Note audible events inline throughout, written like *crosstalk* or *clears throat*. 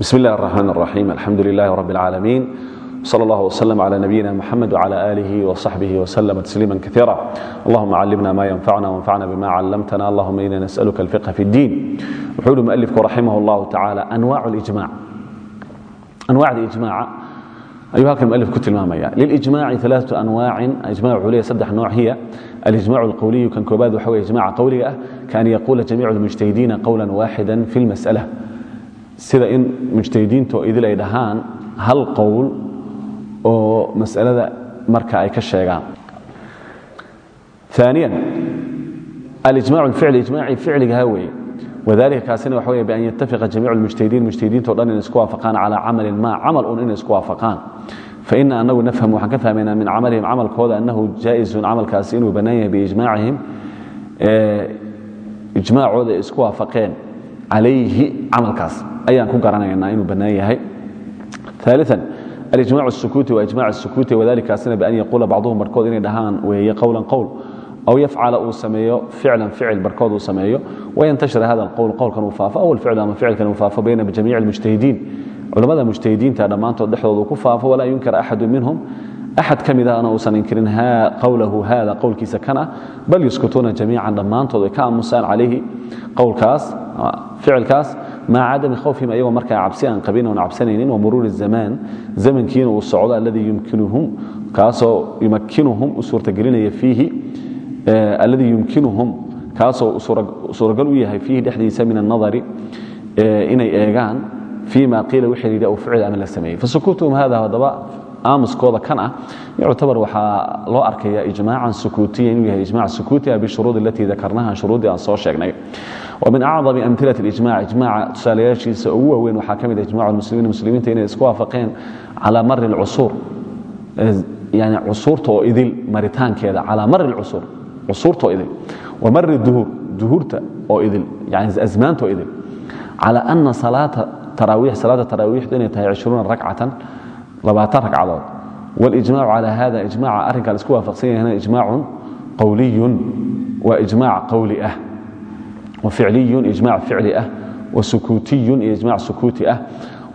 بسم الله الرحمن الرحيم الحمد لله رب العالمين صلى الله وسلم على نبينا محمد وعلى آله وصحبه وسلم تسليما كثيرا اللهم علمنا ما ينفعنا وانفعنا بما علمتنا اللهم إنا نسألك الفقه في الدين وحول مؤلفك رحمه الله تعالى أنواع الإجماع أنواع الإجماع أيها المؤلف كنت المامية للإجماع ثلاثة أنواع إجماع عليه صدح نوع هي الإجماع القولي كان كوباد وحوى إجماع قولي كان يقول جميع المجتهدين قولا واحدا في المسألة sida in mujtahidiintu idil ay dhahaan hal qowl oo masalada marka ay ka sheegaan. Aaniya alijmac ficli ijmaaci ficligaha weeye. Wadalika kaasina waxa wey bian yatafiqa jamiic mujtahidiin mujtahidiinto dhan inay isku waafaqaan calaa camalin ma camal un inay isku waafaqaan. Faina anagu nafham waxaan ka fahmaynaa min camalihim camalkooda annahu jaa'isun camalkaasi inuu bannaan yahay biijmaacihim ijmaacooda ay isku waafaqeen alayhi camalkaas. Ayaan ku garanaynaa inuu bannaan yahay. Aalian alijmac sukuuti waijmac sukuuti wadalikaasina bian yaquula bacduhum barkood inay dhahaan weeye qowlan qowl. Aw yafcala uu sameeyo ficlan ficil barkood uu sameeyo. Wayantashir hada alqowl qowlkan uu faafo. Aw alficlu ama ficilkan uu faafo bayna jamiic almujtahidiin. Culammada mujtahidiinta dhammaantood dhexdooda uu ku faafo walaa yunkir axadu minhum axad ka ana uusan inkirin qowlahu hada qowlkiisa kan bal yuskutuuna jamiican dhammaantood ay ka aamusaan calayhi qowlkaas ficilkaas maca cadami khowfihim ayagoo markaa cabsi aan qabin oon cabsanaynin wa muruuri zamaan zamankiina uu socdo alladii yumkinuhum kaasoo yumakinuhum u suurtagelinaya fiihi alladii yumkinuhum kaasoo suuragal u yahay fiihi dhexdiisa min annadari inay eegaan fii ma qiila wixii la yidhi aw fucil ana la sameeyey fasukuutuhum hada haddaba aamuskooda kan ah. Yuctabar waxaa loo arkaya ijmaacan sukuutiya inuu yahay ijmac sukuutiha bishuruud alatii dakarnaha shuruudii aan soo sheegnay. Wa min acdami amilati ijmac ijmaca tusaalayaashiisa ugu waaweyn waxaa ka mid ah a ijmac lmuslimiin muslimiinta inay isku waafaqeen calaa mari lcusuur yani cusuurta oo idil maritaankeeda calaa mari lcusuur cusuurta oo idil. Wa mari duhuur duhuurta oo idil yani asmaanta oo idil. Calaa ana salaata taraawiix salaada taraawiixdu inay tahay cishruuna ragcatan تو إذل يعني أزمان تو إذل على أن صلاة تراويح صلاة تراويح دين 20 ركعة لباتان ركعات والإجماع على هذا إجماع أرنك الإسكوا فقسية هنا إجماع قولي وإجماع قولي أه وفعلي إجماع فعلي أه وسكوتي إجماع سكوتي أه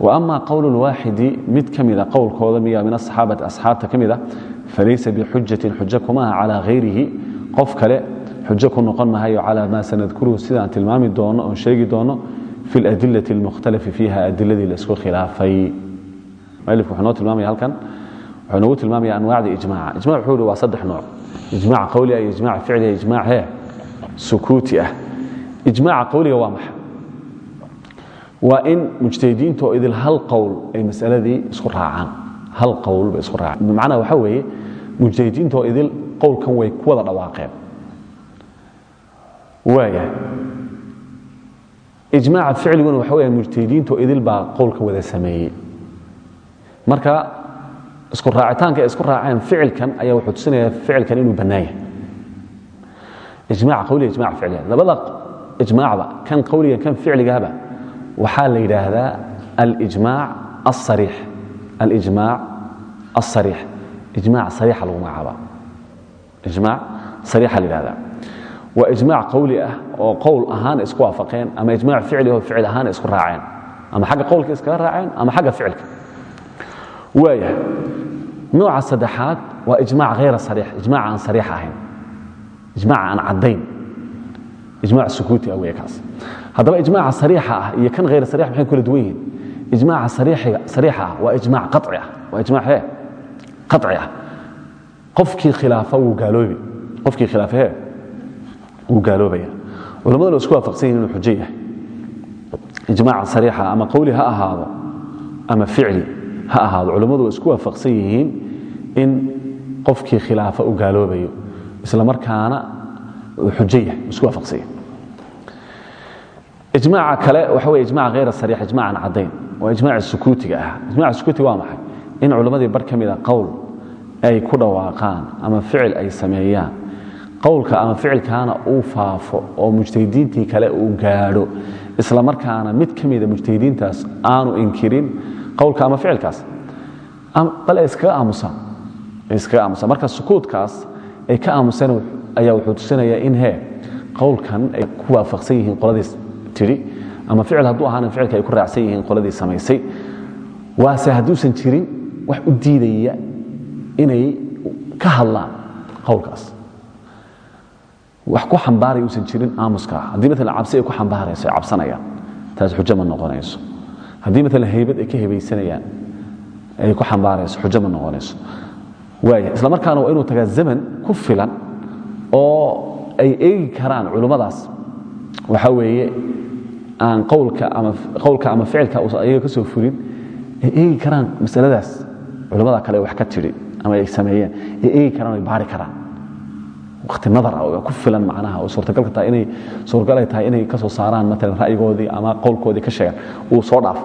وأما قول الواحد مد كمذا قول كوضمية من الصحابة أصحاب كمذا فليس بحجة حجكما على غيره قف كلا حجكم نقلنا هي على ما سنذكره سيدا تلمامي دون أو mualifku wuxuu noo tilmaamaya halkan. Wuxuu noogu tilmaamaya anwaacda ijmaca ijmac wuxuu ihi waa saddex nooc. Ijmac qawli ah iyo ijmac ficli ah ijmac hee sukuuti ah. Ijmaca qawliga waa maxa waa in mujtahidiinta oo idil hal qowl ay masaladii isku raacaan. Hal qowlba isku raacaan. Macnaha waxaa weeye mujtahidiinta oo idil qowlkan way ku wada dhawaaqeen. Waaya ijmaca ficliguna waxa weya mujtahidiinta oo idil baa qowlka wada sameeyey marka isku raacitaanka isku raaceen ficilkan ayaa wuxuu tusinayaa ficilkan inuu bannaan yahay. Ijmaac qawli ijmaac ficli. Labada ijmaacba kan qawliga kan ficligaba waxaa la yidhaahdaa alijmaac asariix alijmaac asariix ijmaac sariixa lagu magacaabaa ijmaac sariixa la yidhahdaa waa ijmaac qawli ah oo qowl ahaan isku waafaqeen ama ijmaac ficli oo ficil ahaan isku raaceen. Ama xagga qowlka iskaga raaceen ama xagga ficilka waayahay. Nooca saddexaad waa ijmaac hayra sariix ijmaac aan sariix ahayn. Ijmaac aan caddayn. Ijmaac sukuuti ah weeye kaas. Haddaba ijmaaca sariixa ah iyo kan hayra sariix maxay kula duwan yihiin? Ijmaaca sariixa ah waa ijmaac qaci ah. Waa ijmaac hee? Qaci ah. Qofkii khilaafa wuu gaaloobi. Qofkii khilaafa hee? Wuu gaaloobaya culamaduna isku waafaqsan yihiin inuu xujo yahay. Ijmaaca sariixa ama qowli ha ahaado ama ficli ha ahaado culammadu waa isku waafaqsan yihiin in qofkii khilaafa u gaaloobayo. Isla markaana xujo yahay isku waafaqsan yihiin ijmaaca kale waxa weye ijmac hayra sariix ijmac aan caddayn. Waa sukuutiga ah. Ijmaca sukuutiga waa maxay? In culammadii bar ka mida qowl ay ku dhawaaqaan ama ficil ay sameeyaan. Qowlka ama ficilkaana uu faafo oo mujtahidiintii kale uu gaadho. Isla markaana mid ka mida mujtahidiintaas aanu inkirin qowlka ama ficilkaas bal ay iskaga aamusaan marka sukuudkaas ay ka aamuseen ayaa wuxuu tusinayaa in hee qowlkan ay ku waafaqsan yihiin qoladiis tidhi ama ficil hadduu ahaana ficilka ay ku raacsan yihiin qoladii samaysay. Waase hadduusan jirin wax u diidaya inay ka hadlaan qowlkaas. Wax ku xambaaray uusan jirin aamuska. Haddii maalan cabsi ay ku xambaarayso ay cabsanayaan taas xujo ma noqonayso haddii maalan haybad ay ka hebaysanayaan ay ku xambaarayso xujo ma noqonayso. Waaya isla markaana waa inuu tagaa zaman ku filan oo ay eegi karaan culummadaas waxa weeye aan qowlka ama ficilka ayaga ka soo fulin ay eegi karaan masaladaas. Culummada kale wax ka tidhi ama ay sameeyeen ay eegi karaan ay baari karaan waqti nadar ah ku filan macnaha suurtagalka tahay inay suurtagal ay tahay inay ka soo saaraan matalan ra'yigoodii ama qowlkoodii ka sheegaan uu soo dhaaf.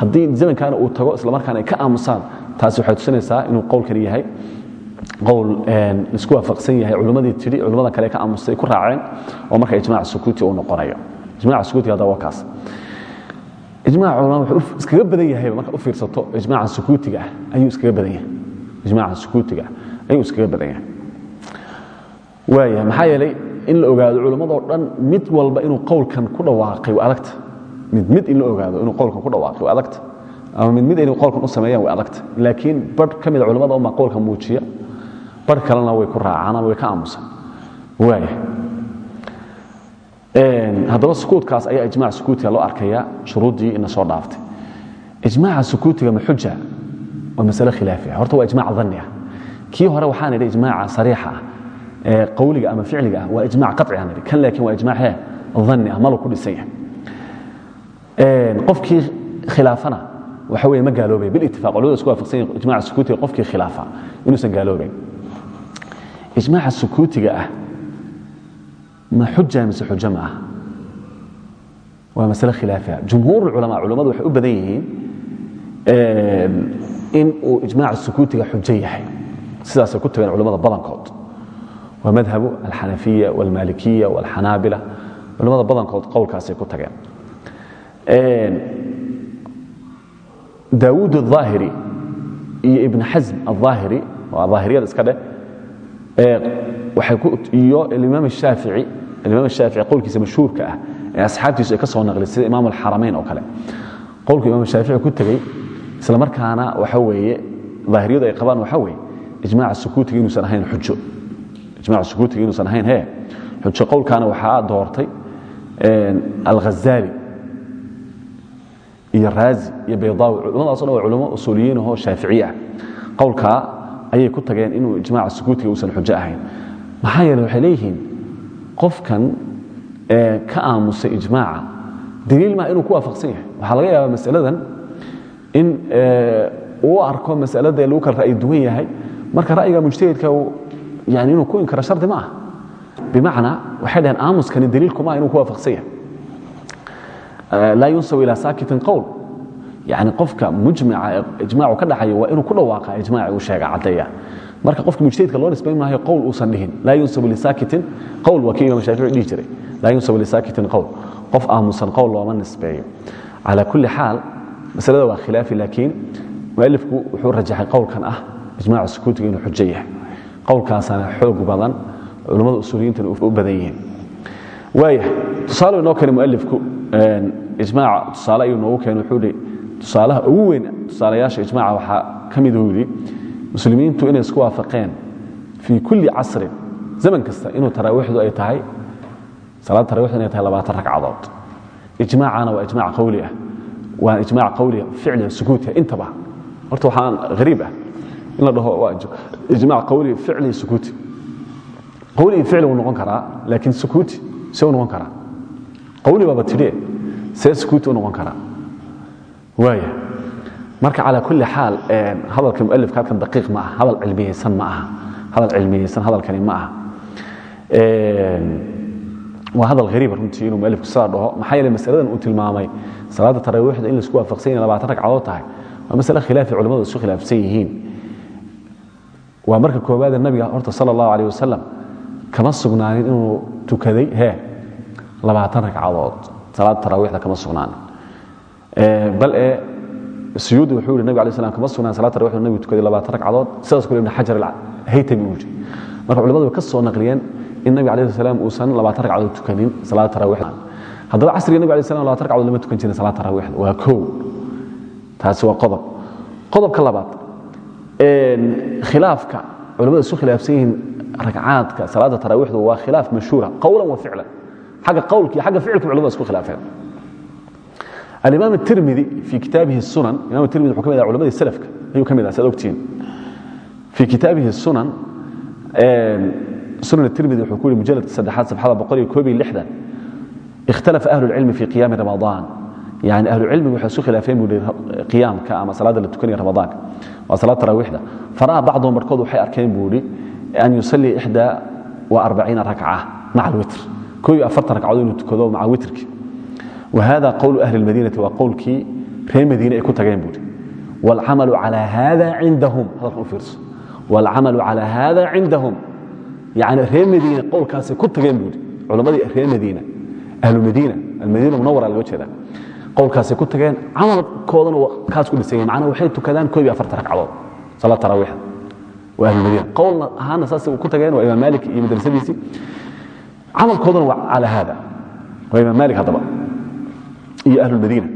Haddii zamankaana uu tago isla markaana ay ka aamusaan taasi waxay tusinaysaa inuu qowlkani yahay qowl isku waafaqsan yahay culimmadii tidhi culimmada kale ka aamustay ku raaceen oo marka ijmaac sukuuti uu noqonayo. Ijmaac sukuuti hadda waa kaas. Ijmaac culama wuxuu iskaga badan yahay marka u fiirsato ijmaaca sukuutiga ah ayuu iskaga badan yahay. Ijmaaca sukuutiga ah ayuu iskaga badan yahay waaya maxaa yeelay in la ogaado culimmadoo dhan mid walba inuu qowlkan ku dhawaaqay waa adagta. Mid mid in la ogaado inuu qowlkan ku dhawaaqay waa adagta. Ama mid mid inay qowlkan u sameeyaan way adagta. Laakiin barh ka mida culimmada unbaa qowlka muujiya barh kalena way ku raacaan ama way ka aamusan. Waaya haddaba sukuudkaas ayaa ijmac sukuutiga loo arkaya shuruuddii ina soo dhaaftay. Ijmaaca sukuutiga ma xuja waa masale khilaafi ah. Horta waa ijmac dhanni ah. Kii hore waxaan idhi ijmaaca sariixa ah ee qawliga ama ficliga ah waa ijmac aan idhi kan laakiin waa ijmac hee dhanni ah malu ku dhisan yahay qofkii khilaafana waxa weeye ma gaaloobay. Bilitifaaq culimadu isku waafaqsan yihiin ijmaca sukuutiga qofkii khilaafa inuusan gaaloobayn ijmaaca sukuutiga ah ma xuja mise xujo ma ah? Waa masale khilaafiha jumhuur culamaa culimmadu waxay u badan yihiin in uu ijmaaca sukuutiga xujo yahay. Sidaasay ku tageen culimmada badankood waa madhabu alxanafiya walmalikiya walxanaabila culimmada badankood qowlkaasay ku tageen daawuud الظaahiri iyo ibn xasm الظaahiri waa ظaahiriyada iska dheh iyo imaam الشhaafiعي imaam الشhaafiعي qowlkiisa mashhuurka ah ee asxaabtiisu ay ka soo naqli sida imaam الxaramayn oo kale qowlku imam الشhaafiعي ku tegey isla markaana waxa weeye ظaahiriyadu ay qabaan waxa weeye ijmaaca sukuutiga inuusan ahayn xujo ijmaca sukuutiga inuusan ahayn he xujo qowlkaana waxaa doortay alghazali iyo raazi iyo baydaawi culimmadaas o dhan waa culimo usuuliyiin ahoo shaaficiye ah. Qowlkaa ayay ku tageen inuu ijmaaca sukuutiga uusan xujo ahayn. Maxaa yeele waxay leeyihiin qofkan ka aamusay ijmaaca daliil maa inuu ku waafaqsan yahay. Waxaa laga yaabaa masaladan in uu arko masalada lagu kala ra'yi duwan yahay. Marka ra'yiga mujtahidka yani inuu ku inkaro shardi ma ah bimacnaa waxay dhaheen aamuskani daliilkuma inuu ku waafaqsan yahay laa yunsabu ilaa saakitin qowl yani qofka mujmica ijmaacu ka dhaxayo waa inuu ku dhawaaqa ijmaaci uu sheega caddeeya marka qofka mujtahidka loo nisbayn maayo qowl uusan dhihin laa yunsabu lisaakitin qowl waa kii imam shaafici dhihi jiray laa yunsabu lisaakitin qowl qof aamusan qowl looma nisbeeyo calaa kulli xaal masalada waa khilaafi laakiin mualifku wuxuu rajaxay qowlkan ah ijmaacu sukuutiga inuu xujo yahay qowlkaasana xoog badan culummada usuuliyiintana u badan yihiin. Waaya tusaale inoo keenay mualifku ijmaaca tusaale ayuu noogu keenay wuxuu hi tusaalaha ugu weyn tusaalayaasha ijmaaca waxaa ka miduu yidhi muslimiintu inay isku waafaqeen fii kulli casrin zaman kasta inuu taraawiixdu ay tahay salaad tarawixdu inay tahay labaatan ragcadood. Ijmaacana waa ijmaac qawli ah waa ijmaac qawliya ficliga sukuutiga intaba. Horta waxaan hariib ah in la dhaho waa ijmaac qawli ficli sukuuti. Qawli iyo ficli wuu noqon karaa laakiin sukuuti see u noqon karaa. Qawli baaba tidhi see sukuuti u noqon karaa. Waaya marka calaa kulli xaal hadalka mualifka halkan daqiiq ma aha hadal cilmiyeysan ma aha hadal cilmiyeysan hadalkani ma aha. Waa hadal hariiba runtii inuu mualifku sidaa dhaho. Maxaa yeele masaladan uu tilmaamay salaada taraawiixda in la isku waafaqsan yahay labaatan ragcadood tahay waa masale khilaafi culimmadu isu khilaafsan yihiin waa marka koowaade nabiga horta sala allahu alayh wasalam kama sugnaanin inuu tukaday hee labaatan ragcadood. Salaada taraawiixda kama sugnaanin. Bal ee suyuudi wuxuu yihi nabig alay slam kama sugnaan salaad tarawixdu nabigu tukaday labaatan ragcadood? Sidaas kule ibn xajar alhaytami uu yidhi. Marka culimadu way ka soo naqliyeen in nabiga alayh salaam uusan labaatan ragcadood tukanin salaada tarawixda haddaba casriga nabig alay slam labatan ragcadood lama tukan jirin salaad taraawiixda. Waa kow. Taasi waa qodob. Qodobka labaad khilaafka culamadu isu khilaafsan yihiin ragcaadka salaada taraawiixdu waa khilaaf mashhuura qowla wa ficlan. Agga qowlka iyo agga ficilka culamadu isku khilaafeen. Alimaam tirmidi fii kitaabihi sunan imam tirmidi wuxuu ka mid aha culamadi salafka ayuu ka mid aha saad ogtihiin fii kitaabihi sunan sunan tirmidi wuxuu ku yiri mujalladka saddexaad safxada boqol iyo koob iyo lixdan ikhtalafa ahlu lcilmi fii qiyaami ramadaan yani ahlucilmigu waxay isku khilaafeen buu hi ama salaada la tukanaya ramadaanka waa salaad taraawiixda fara'a bacduhum barkood waxay arkeen buu an yusalli ixda aarbaciina ragca maca alwitr ko iyo afartan ragcadood inuu tukado maca witrki wa hada qowlu ahli lmadiinati waa qowlkii reer madiine ay ku tageen buuhi waalcamalu calaa haada cindahum hadalkan u fiirso waalcamalu calaa haada cindahum yani reer madiine qowlkaasay ku tageen buuhi culammadii reer madiina ahlu madiina almadiina munawara laga jeedaa wlkaasay ku tageen camalkoodana kaas ku dhisan yahay waxay tukadaan koob iyo afarta ragcadood salaad taraawiixda waa ahlu madiina qowlna ku tageen waa imaam maalik iyo madrasadiisii camalkoodana waa calaa haada. Waa imaam maalik haddaba. Iyo ahlu lmadiina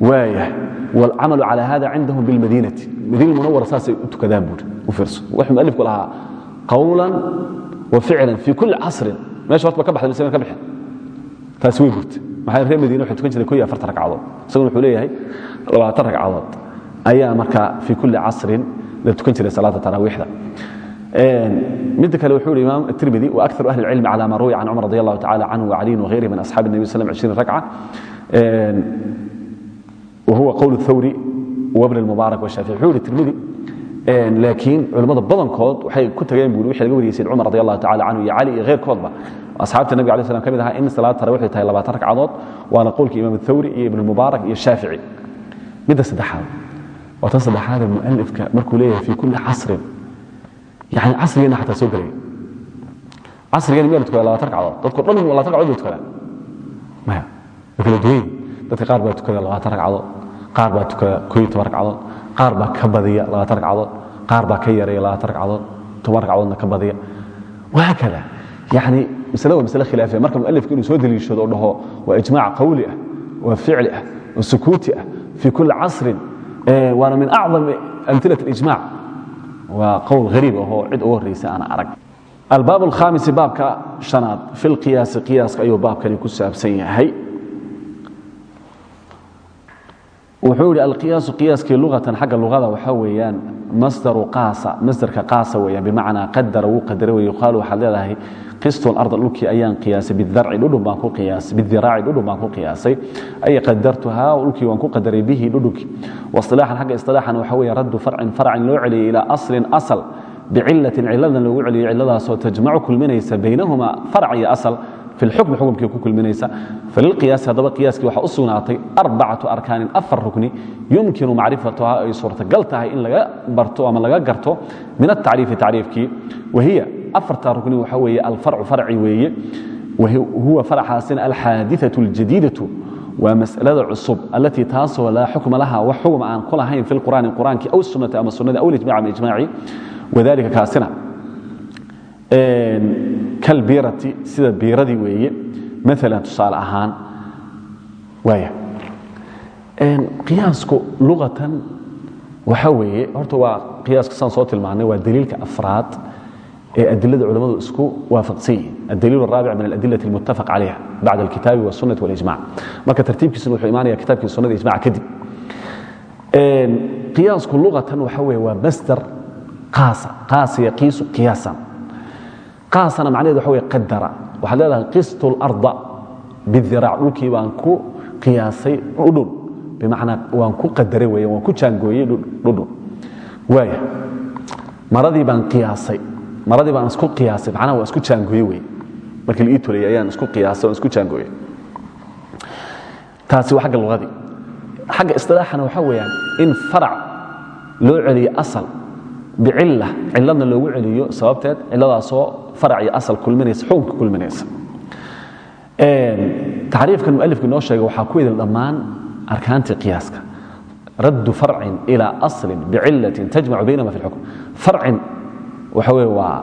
waaya walcamalu calaa hada cindahum bilmadiinati madiina munawara saasay u tukadaan buuri u fiirso. Wuxuu mualifku lahaa qawlan wa ficlan fii kulli casrin meesha horta ka baxda mise ka bixin taasi maxaa reer madiina waxay tukan jiray ko iyo afartan ragcadood isaguna wuxuu leeyahay labaatan ragcadood ayaa markaa fii kuli casrin la tukan jiray salaada taraawiixda midda kale wuxuu yihi imaam الtirmidi وأكثر أهل العلم على ما روي عن cمر رضي الله تعالى عنه وعلي وغيره من أصحاب النبي صلى الله عليه وسلم 20 ركعة وهو قول الثوري وابن المبارك والشافعي wuxuu yihi التirmidi laakiin culimmada badankood waxay ku tageen bu wxi laga wariyay sayd cumar radi allahu tacala canhu iyo cali iyo kheyrkoodba asxaabta nabig alay slam ka mid ahaa in salaad tara waxay tahay labaatan ragcadood waana qowlka imaam athawri iyo ibnmubaarak iyo shaafici. Midda saddexaad waa tan saddexaada mualifka markuu leeyahay fii kulli casrin yani casrigeena xataa soo gelaya casrigeena miyaa la tukadaa labatan ragcadood? Dadko dhan labatan ragcadood bay tukadaan. Maya way kala duwan dadka qaar baa tukada labaatan ragcadood qaar baa tukada kooiyo toban ragcadood qaar baa ka badiya labaatan ragcadood qaar baa ka yareeya labaatan ragcadood toban ragcadoodna ka badiya. Wahaakada yani masale waa masale khilaafiya marka mualifku inuu soo deliishado oo dhaho waa ijmaac qawli ah waa ficli ah waa sukuuti ah fii kulli casrin waana min acdam amhilat اlijmac waa qowl hariib ahoo cid ugu horraysa aana arag. Albaab alkhamisi baabka shanaad fi lqiyaasi qiyaaska ayuu baabkani ku saabsan yahay wuxuu yidhi alqiyaasu qiyaaskii lugatan xagga lugada waxaa weeyaan masdaru qaasa masdarka qaasa weeyaan bimacnaa qadara wuu qadaray wey yuqaalu waxaad leedahay qistu larda dhulkii ayaan qiyaasay bidarci dhudhun baan ku qiyaasay ay qadartuhaa dhulkii waan ku qadaray bihi dhudhunkii wasilaaxan xagga istilaaxan waxaa weeye raddu farcin farcin loo celiyay ilaa aslin asal bicilatin ciladan loogu celiyo ciladaasoo tajmacu kulminaysa baynahuma farc iyo asal fi lxukmi ku kulminaysa falilqiyaasi haddaba qiyaaskii waxaa u sugnaatay arbacatu arkaanin afar rukni yumkinu macrifatuha ay suurtagal tahay in laga barto ama laga garto min atacriifi tacriifkii wahiya afarta rukni waxaa weeye alfarcu farci weeye huwa farcaasina alxaadiثaة اljadiidaةu waa masأalada cusub alatii taasoo laa xukma laha wax xugum aan ku lahayn fi qur'aani qur'aankii aw sunati ama sunadii aw ijmac ama ijmaaci wadalika kaasina kalbiirati sida biiradii weeye maala tusaale ahaan waaya qiyaasku luatan waxa weeye horta waa qiyaaska saan soo tilmaanay waa daliilka afraad ee adilada culammadu isku waafaqsan yihiin adaliil araabic min aladila almuttafaq calayha bacd alkitaabi wsunati walijmac marka tartiibkiisna wuxuu imaanaya kitabkii sunada ijmac kadib. Qiyaasku luatan waxa weye waa masdar qaasa qaasa yaqiisu qiyaasan qaasana macnaheed waxa weye qadara waxaad leedahay qistu اlarda bidiraac dhulkii baan ku qiyaasay dhudhun bimacnaa waan ku qadaray weya waan ku jaangooyey dhudhun. Waaya maradii baan qiyaasay maradii baan isku qiyaasay macnaha waa isku jaangooye wey markii la ii tolayay ayaan isku qiyaasay waan isku jaangooye taasi waa xagga lugadii xagga istilaaxana waxaa weeyaan in farac loo celiyo asal bicilla ciladna loogu celiyo sababteed ciladaasoo tacriifkan mualifku inoo sheegay waxaa ku idil dhammaan arkaantii qiyaaska. Raddu farcin ilaa aslin bicilatin tajmacu baynama fi lxukm farcin waxa weye waa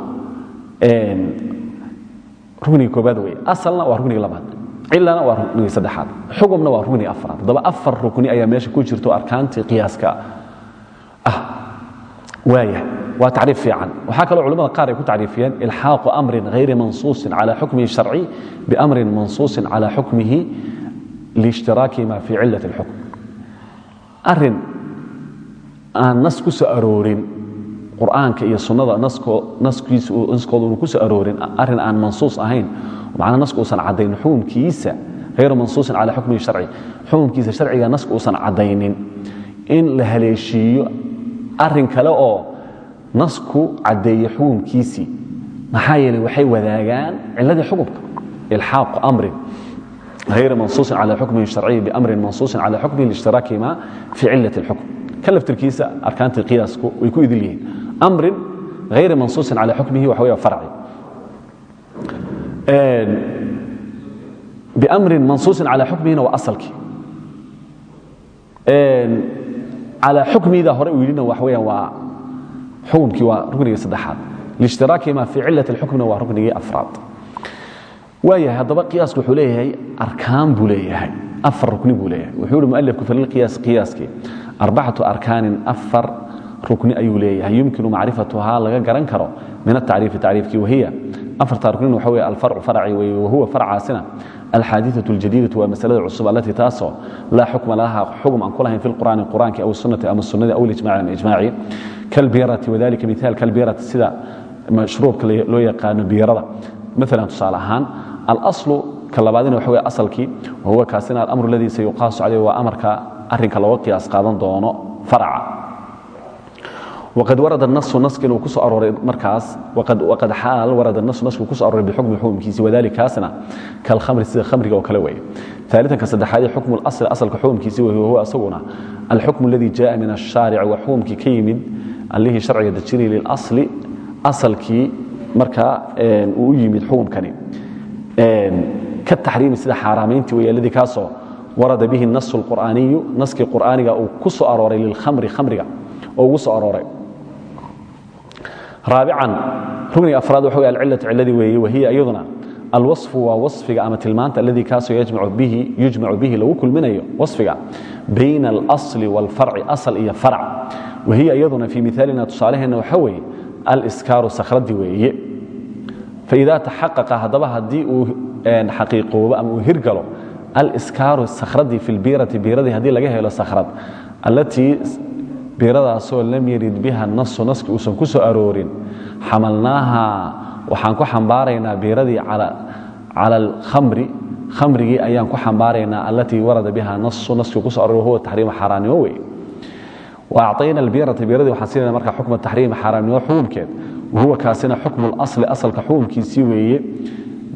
rukniga koobaad wey asalna waa rukniga labaad. Cilana waa ruknigii saddexaad. Xugumna waa ruknigii afraad haddaba afar rukni ayaa meesha ku jirto arkaantii qiyaaska ah. Waaya waa tacriif fiican. Waxaa kaloo culamada qaar ay ku tacriifiyeen ilxaaqu amrin hayri mansuusin cala xukmihi sharci biamrin mansuusin cala xukmihi liishtiraakihima fi cilat اlxukm arrin aan nas ku soo aroorin qur'aanka iyo sunnada naskooda unu ku soo aroorin arrin aan mansuus ahayn macnaa naska uusan caddayn xukumkiisa hayru mansuusin cala xukmihi sharci. Xukumkiisa sharciga naska uusan caddaynin. In la haleeshiiyo nasku caddeeye xukumkiisii maxaa yeeley waxay wadaagaan ciladii xukumka ilxaaqu amrin hayr mansuusin cala xukmihi sharciyi biamrin mansuusin cala xukmihi liishtiraakihima fi cilat اlxukm kan laftirkiisa arkaantii qiyaasku way ku idil yihiin. Amrin hayri mansuusin cala xukmihi waxa weya farci. Biamrin mansuusin cala xukmihina waa asalkii calى xukmiida hore uu yidhina waxa weyaan waa xukumkii waa ruknigii saddexaad. Liishtiraakihima fi cilat اlxukmina waa ruknigii afraad. Waayahay haddaba qiyaasku wuxuu leeyahay arkaan buu leeyahay. Afar rukni buu leeyahay. Wuxuu yihi mualifku falilqiyaas qiyaaskii. Arbacatu arkaanin afar rukni ayuu leeyahay. Yumkinu macrifatuhaa laga garan karo min atacriifi tacriifkii wahiya. Afarta ruknin waxa weye alfarcu farci weye wahuwa farcaasina alxaadiثaة اljadiidaةu waa masalada cusub alatii taasoo laa xukma laha xukm aan ku lahayn fi اlqur'aani qur'aanki aw sunati ama sunadii aw ijmaci ama ijmaaci kalbirati wadalika miثaal kalbirati sida mashruubka loo yaqaano biyarada maala tusaale ahaan alaslu ka labaadina waxa wey asalkii wahuwa kaasina alamru aladii sayuqaasu caleyh waa amarka arinka looga qiyaas qaadan doono farca waqad warada nasu naski inuu ku soo arooray markaas waqad xaal warada nasu naski ku soo arooray bixukmi xukumkiisi wadalikaasna kalkhamri sida khamriga oo kale weeye taalitanka saddexaadee xukmu lasli asalka xukumkiisi wey huwa isaguna alxukmu aladii jaaa min ashaarici waa xukumkii ka yimid allihii sharciga dejinay lilasli asalkii markaa uu u yimid xukumkani ka taxriimi sida xaaraamayntii wey alladii kaasoo warada bihi nasu lqur'aaniyu naskii qur'aaniga uu ku soo arooray lilkhamri khamriga oo ugu soo arooray raabican rugniga afraad waxa wey alcilatu ciladii weeye wahiya iyaduna alwaصfu waa waصfiga ama tilmaanta aladii kaasoo yujmacu bihi lagu kulminayo waصfiga bayna اlasli wاlfarci asal iyo farc wahiya iyaduna fii miaalina tusaaleheenna waxa weeye aliskaaru sakhradii weeye faida taxaqaqa haddaba haddii uu xaqiiqoobo ama uu hirgalo aliskaaru sakhradii fi lbiirati biiradii haddii laga helo sakhrad allatii biiradaasoo lam yarid biha nasu naski uusan ku soo aroorin. Xamalnaaha waxaan ku xambaaraynaa biiradii cala alkhamri khamrigii ayaan ku xambaaraynaa allatii warada biha nasu naskii kuso aroor huwa taxriima xaaraannimo wey wa acطayna albirata biiradii waxaan siinayna marka xukma taxriimi xaaraamnimo xukumkeed. Wahuwa kaasina xukmu اlasli asalka xukumkiisii weeye.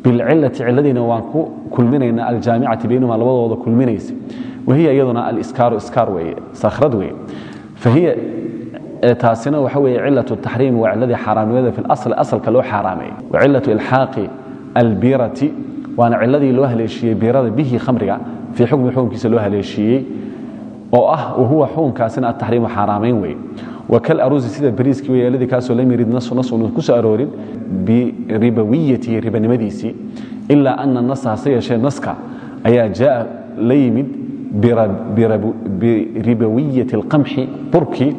Bilcilati ciladiina waan ku kulminaynaa aljaamicati baynahuma labadooda kulminaysa wahiya iyaduna aliskaaru iskaar weeye sakhrad weeye fahiya taasina waxa weeye cilaة الtaxriimi waa ciladii xaaraamnimada fi اlasl asalka loo xaaraameeyey wa cilaة ilxaaqi albirati waana ciladii loo haleeshiiyey birada bihi khamriga fii xukmi xukumkiisa loo haleeshiiyey oo ah wahuwa xukunkaasina ataxriimu xaaraamayn weeye wkalarusi sida bariiskii wey aladii kaasoo lam yarid nasu nas unu ku soo aroorin biribawiyatihi ribanimadiisii ilaa ana nasa hase yeeshee naska ayaa jaءa la yimid biribawiyati اlqamxi burkii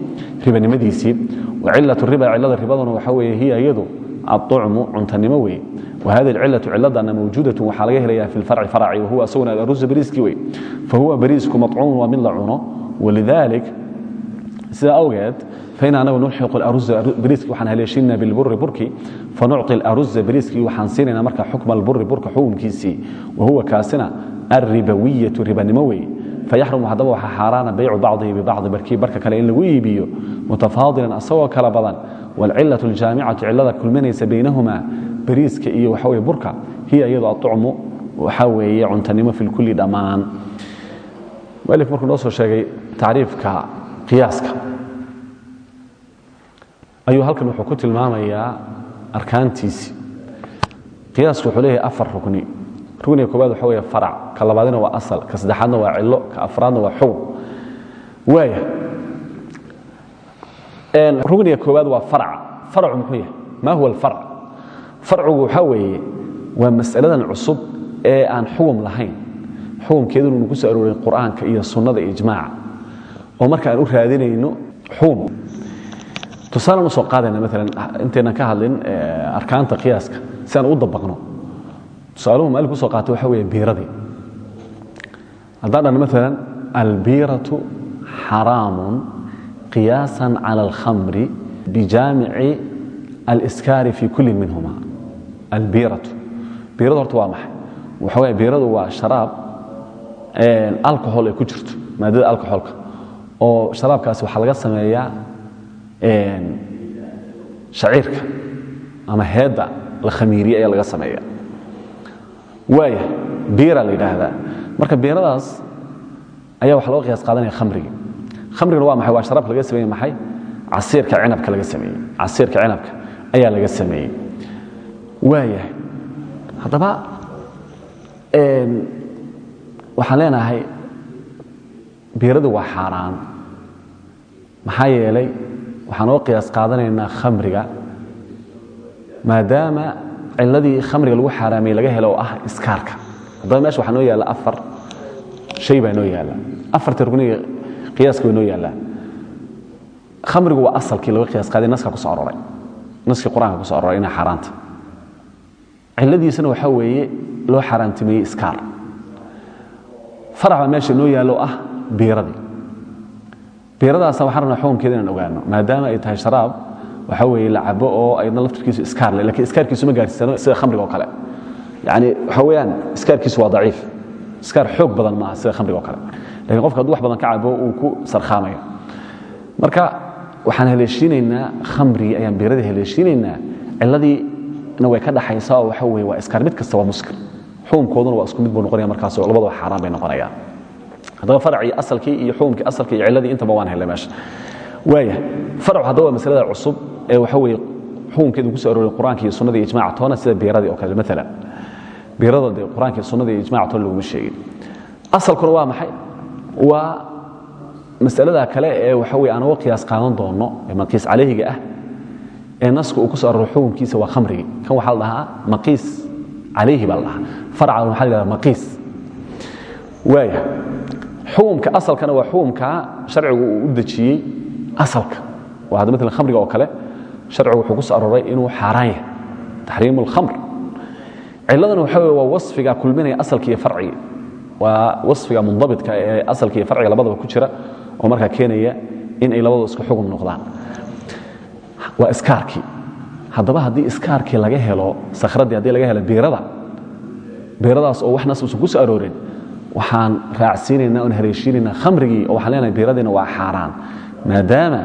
ribanimadiisii wacilaة riba cilada ribaduna waxa weeye hiya iyadu aلطucmu cuntanimo weeye whadi اcilaة ciladana mawjuudaة waxaa laga helaya fi اlfarci farci wahuwa asaguna alarusa bariiskii wey fahuwa bariisku maطcuumu waa mid la cuno walidalik sidaa awgeed fain anagu nulxiqu aruza bariiskii waxaan haleeshinaa bilburi burki fanucطi اlaruza bariiskii waxaan siinayna marka xukma alburi burka xukumkiisii wahuwa kaasina alribawiyatu ribanimo wey fayaxrumu haddaba waxaa xaaraana baycu bacdihi bibacdi barkii barka kale in lagu iibiyo mutafaadilan asagoo kala badan waalcilatu aljaamicatu cilada kulminaysa baynahumaa bariiska iyo waxaweye burka hiya iyadoo aطucmu waxaa weeye cuntanimo fi lkulli dhammaan mualif markuu noo soo sheegay tacriifka qiyaaska ayuu halkan wuxuu ku tilmaamayaa arkaantiisii qiyaasku wuxuu leeyahay afar rukni rukniga koobaad waxa weeye farac. Ka labaadina waa asal ka saddexaadna waa cilo ka afraadna waa xukm waaya rukniga koobaad waa farac. Faracu muxuu yahay? Ma huwa alfarc farcigu waxaa weeye waa mas'aladan cusub ee aan xugum lahayn. Xugumkeedu inuu ku soo aroorin qur'aanka iyo sunnada iyo oo marka aan u raadinayno xugum tusaalan u soo qaadayna maalan intaynan ka hadlin arkaanta qiyaaska si aan u dabaqno tusaaluhu maalin ku soo qaatay waxa weeye biiradii haddaan dhan maalan albiiratu xaraamun qiyaasan cala alkhamri bijaamici aliskaari fi kulli minhuma albiiratu biiradu horta waa maxay waxa weeye biiradu waa sharaab alcohol ay ku jirto maadada alcoholka oo sharaabkaasi waxaa laga sameeyaa shaciirka ama heedda la khamiiriye ayaa laga sameeya waaya biira la yidhaahdaa. Marka biiradaas ayaa waxa loo qiyaas qaadanaya khamrigi. Khamrigana waa maxay? Waa sharaabka laga sameeye maxay? Casiirka cinabka laga sameeyey. Casiirka cinabka ayaa laga sameeyey. Waayahay haddaba waxaan leenahay biiradu waa xaaraan. Maxaa yeelay waxaan oo qiyaas qaadanaynaa khamriga maadaama ciladii khamriga lagu xaaraameyey laga helo oo ah iskaarka. Haddaba meesha waxaa noo yaalla afar. Shay baa noo yaalla. Afarta rugniga qiyaaska way noo yaallaan khamrigu waa asalkii laga qiyaas qaaday naska ku soo aroray naskii qur'aanka ku soo aroray inay xaaraanta. Ciladiisana waxaa weeye loo xaaraantimeeyey iskaar. Farac baa meesha noo yaallo ah biiradii. Biiradaasna waxaan rabnaa xukunkeeda inaan ogaano maadaama ay tahay sharaab waxaa weeye la cabo oo ayadna laftirkiisu iskaar leh lakiin iskaarkiisu ma gaarsiisano sida khamriga oo kale. Yani waxa weeyaan iskaarkiisu waa daciif. Iskaar xoog badan maaha sida khamriga oo kale. Lakiin qofka hadduu wax badan ka cabo uu ku sarkhaamayo marka waxaan haleeshiinaynaa khamrigii ayaan biiradii haleeshiinaynaa ciladiina way ka dhaxaysaa oo waxa weeye waa iskaar mid kasta waa muskir xukunkooduna waa isku mid buu noqonaya markaas oo labadaba xaaraan bay noqonayaan haddaba faracii asalkii iyo xukumkii asalkii iyo ciladii intaba waan helay meesha. Waaya faracu haddaba waa masalada cusub ee waxa weeye xukumkeedu ku soo arooray qur'aanka iyo sunnada iyo ijmaca toona sida biiradii oo kale. Maalan biirada dee qur'aanka iyo sunnada iyo ijmaca toona laguma sheegin asalkuna waa maxay? Waa masalada kale ee waxa weye aan uga qiyaas qaadan doono ee maqiis calayhiga ah ee nasku uu ku soo arooray xukumkiisa waa khamrigii kan waxaa la dhahaa maqiis calayhi baa la dhahaa farcan waxaa la yidhahdaa maqiis. Waaya xukumka asalkana waa xukumka sharcigu uu u dejiyey asalka. Waa hadda maalan khamriga oo kale sharcigu wuxuu ku soo arooray inuu xaaraan yahay taxriimu alkhamr. Ciladana waxa weye waa wasfiga kulminaya asalka iyo farciga. Waa wasfiga mundabitka ee asalka iyo farciga labadaba ku jira oo markaa keenaya in ay isku xugum noqdaan. Waa iskaarkii. Haddaba haddii iskaarkii laga helo sakhradii haddii laga helo biirada biiradaas oo wax nas uusan ku soo aroorin waxaan raacsiinaynaa oon haleeshiinaynaa khamrigii oo waxaan leenahay biiradiina waa xaaraan. Maadaama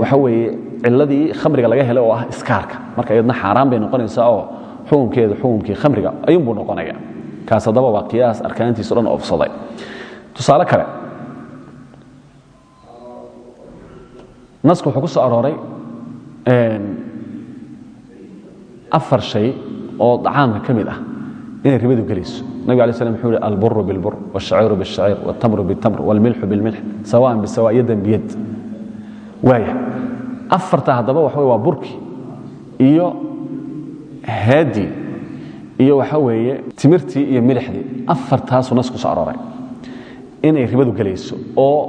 waxa weeye ciladii khamriga laga helay oo ah iskaarka marka iyadna xaaraan bay noqonaysaa oo xukunkeedu xukunkii khamriga ayuunbuu noqonaya kaas haddaba waa qiyaas arkaantiiso dhan oofsaday tusaale kale nasku wuxuu ku soo arooray afar shay oo dacaamka ka mid ah inay ribadu gelayso nabig alay slam wuxuu yihi alburu bilbur wاshaciiru bاshaciir wاtamru bitamr wاlmilxu bilmilx sawaan bisawa yadan biyad waaya afarta haddaba waxa waa burki iyo haadii iyo waxa weeye timirtii iyo milixdii. Afartaasuu nas ku soo inay ribadu gelayso oo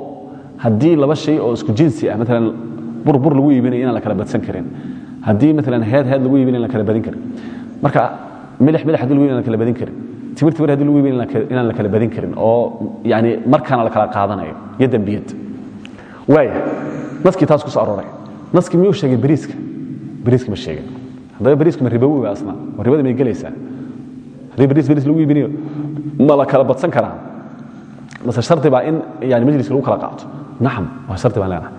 haddii laba shay oo isku jinsi ah maalan bur bur lagu iibinayo inaan la kala badsan karin. Haddii maalan heed heed lagu iibinayo in la kala badin karin. Marka milix milix haddii lagu iibinayo la kala badin karin. Timir timir haddii lagu iibinayo inaan la kala badin karin oo yani markaana la kala qaadanayo yadan biyad. Waaya naskii taas ku soo naskii miyuu sheegay bariiska? Bariiska ma sheegin haddaba bariisku ma ribowi ba asna ma ribada may gelaysaa. Haddii bariis bariis lagu iibinayo ma la kala badsan karaa base shardi baa in yani majliska lagu kala qaato. Nacam waa shardi baan leenahay.